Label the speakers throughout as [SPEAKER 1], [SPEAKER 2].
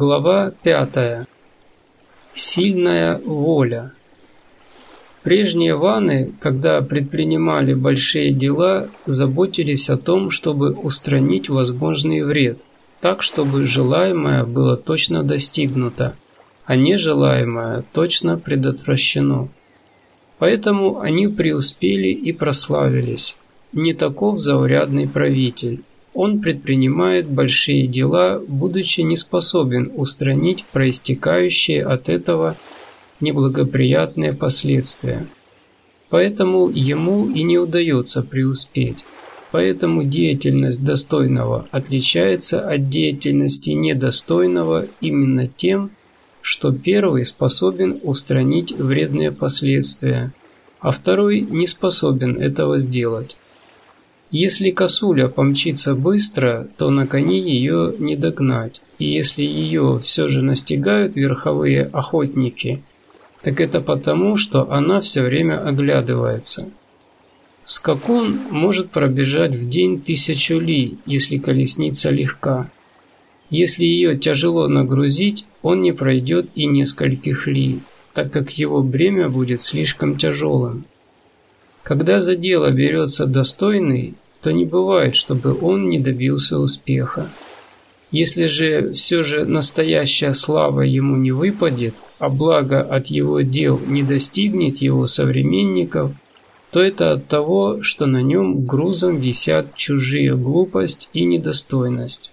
[SPEAKER 1] Глава 5. Сильная воля. Прежние ваны, когда предпринимали большие дела, заботились о том, чтобы устранить возможный вред, так, чтобы желаемое было точно достигнуто, а нежелаемое точно предотвращено. Поэтому они преуспели и прославились. Не таков заурядный правитель, он предпринимает большие дела, будучи не способен устранить проистекающие от этого неблагоприятные последствия. Поэтому ему и не удается преуспеть. Поэтому деятельность достойного отличается от деятельности недостойного именно тем, что первый способен устранить вредные последствия, а второй не способен этого сделать. Если косуля помчится быстро, то на коне ее не догнать, и если ее все же настигают верховые охотники, так это потому, что она все время оглядывается. Скакун может пробежать в день тысячу ли, если колесница легка. Если ее тяжело нагрузить, он не пройдет и нескольких ли, так как его бремя будет слишком тяжелым. Когда за дело берется достойный, то не бывает, чтобы он не добился успеха. Если же все же настоящая слава ему не выпадет, а благо от его дел не достигнет его современников, то это от того, что на нем грузом висят чужие глупость и недостойность.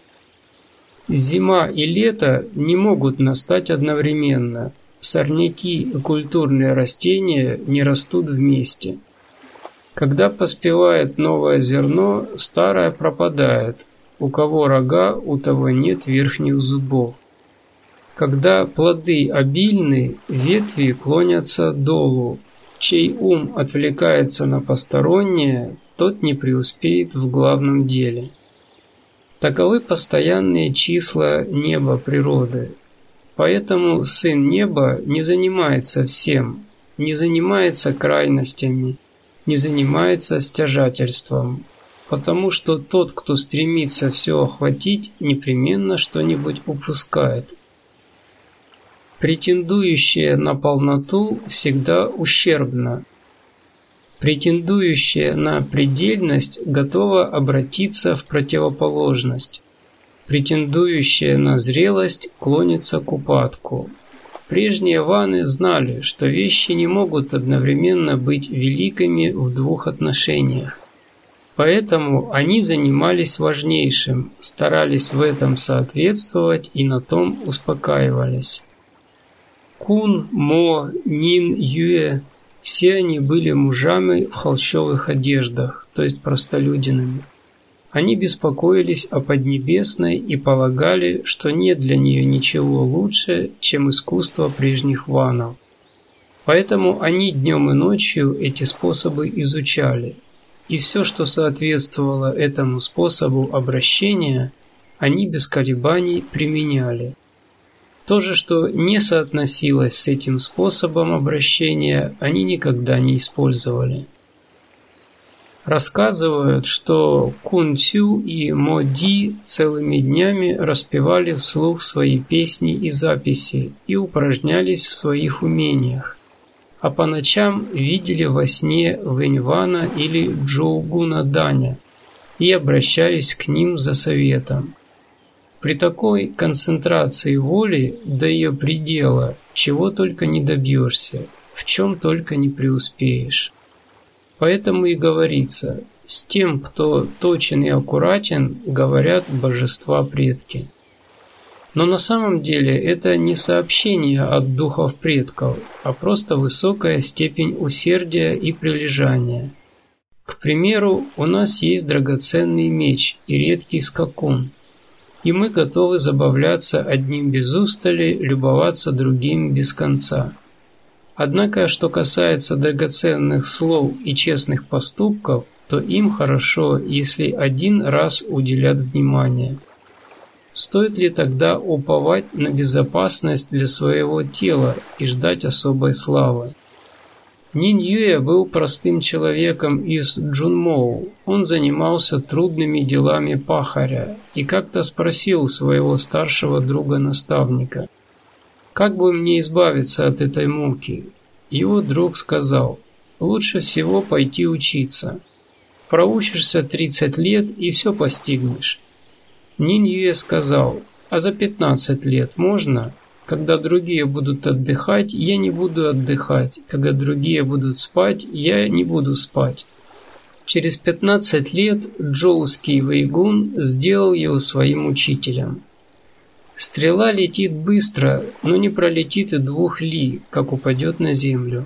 [SPEAKER 1] Зима и лето не могут настать одновременно. Сорняки и культурные растения не растут вместе. Когда поспевает новое зерно, старое пропадает. У кого рога, у того нет верхних зубов. Когда плоды обильны, ветви клонятся долу. Чей ум отвлекается на постороннее, тот не преуспеет в главном деле. Таковы постоянные числа неба природы. Поэтому Сын Неба не занимается всем, не занимается крайностями, не занимается стяжательством, потому что тот, кто стремится все охватить, непременно что-нибудь упускает. Претендующее на полноту всегда ущербно. Претендующее на предельность готово обратиться в противоположность. Претендующее на зрелость клонится к упадку. Прежние ваны знали, что вещи не могут одновременно быть великими в двух отношениях. Поэтому они занимались важнейшим, старались в этом соответствовать и на том успокаивались. Кун, Мо, Нин, Юэ – все они были мужами в холщовых одеждах, то есть простолюдинами. Они беспокоились о Поднебесной и полагали, что нет для нее ничего лучше, чем искусство прежних ванов. Поэтому они днем и ночью эти способы изучали, и все, что соответствовало этому способу обращения, они без колебаний применяли. То же, что не соотносилось с этим способом обращения, они никогда не использовали. Рассказывают, что Кун Цю и Мо Ди целыми днями распевали вслух свои песни и записи и упражнялись в своих умениях, а по ночам видели во сне Вэньвана или Джоугуна Даня и обращались к ним за советом. При такой концентрации воли до ее предела чего только не добьешься, в чем только не преуспеешь. Поэтому и говорится, с тем, кто точен и аккуратен, говорят божества предки. Но на самом деле это не сообщение от духов предков, а просто высокая степень усердия и прилежания. К примеру, у нас есть драгоценный меч и редкий скакун, и мы готовы забавляться одним без устали, любоваться другим без конца. Однако, что касается драгоценных слов и честных поступков, то им хорошо, если один раз уделят внимание. Стоит ли тогда уповать на безопасность для своего тела и ждать особой славы? Нин Юэ был простым человеком из Джунмоу. Он занимался трудными делами пахаря и как-то спросил своего старшего друга-наставника, «Как бы мне избавиться от этой муки?» Его друг сказал, «Лучше всего пойти учиться. Проучишься 30 лет и все постигнешь». Нин Юэ сказал, «А за 15 лет можно?» Когда другие будут отдыхать, я не буду отдыхать. Когда другие будут спать, я не буду спать. Через 15 лет Джоуский Вейгун сделал его своим учителем. Стрела летит быстро, но не пролетит и двух ли, как упадет на землю.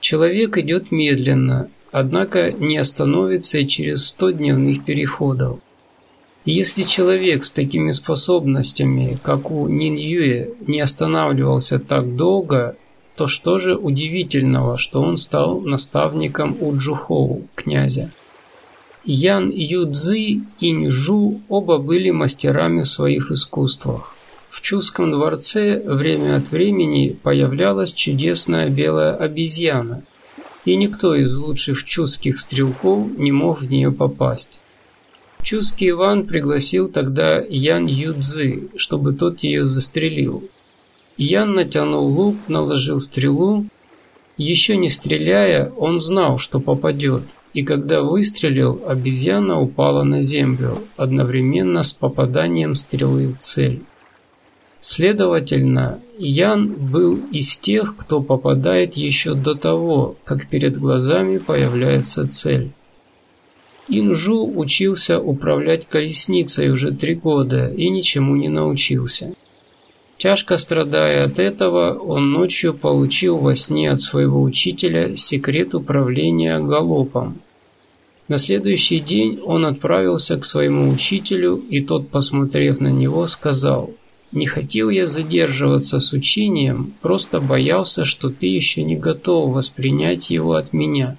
[SPEAKER 1] Человек идет медленно, однако не остановится через сто дневных переходов. Если человек с такими способностями, как у Нин Юэ, не останавливался так долго, то что же удивительного, что он стал наставником у Джухоу, князя? Ян Юдзи и Ньжу оба были мастерами в своих искусствах. В Чуском дворце время от времени появлялась чудесная белая обезьяна, и никто из лучших чуских стрелков не мог в нее попасть. Чуский Иван пригласил тогда Ян Юдзы, чтобы тот ее застрелил. Ян натянул лук, наложил стрелу. Еще не стреляя, он знал, что попадет, и когда выстрелил, обезьяна упала на землю, одновременно с попаданием стрелы в цель. Следовательно, Ян был из тех, кто попадает еще до того, как перед глазами появляется цель. Инжу учился управлять колесницей уже три года и ничему не научился. Тяжко страдая от этого, он ночью получил во сне от своего учителя секрет управления галопом. На следующий день он отправился к своему учителю, и тот, посмотрев на него, сказал, «Не хотел я задерживаться с учением, просто боялся, что ты еще не готов воспринять его от меня».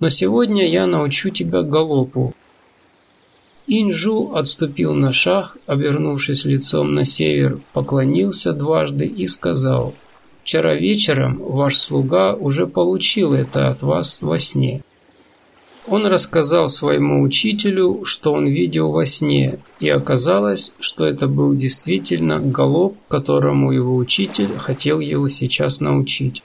[SPEAKER 1] Но сегодня я научу тебя галопу». Инжу отступил на шаг, обернувшись лицом на север, поклонился дважды и сказал, «Вчера вечером ваш слуга уже получил это от вас во сне». Он рассказал своему учителю, что он видел во сне, и оказалось, что это был действительно галоп, которому его учитель хотел его сейчас научить.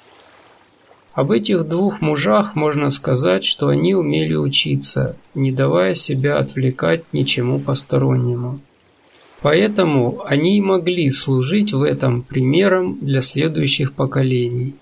[SPEAKER 1] Об этих двух мужах можно сказать, что они умели учиться, не давая себя отвлекать ничему постороннему. Поэтому они и могли служить в этом примером для следующих поколений.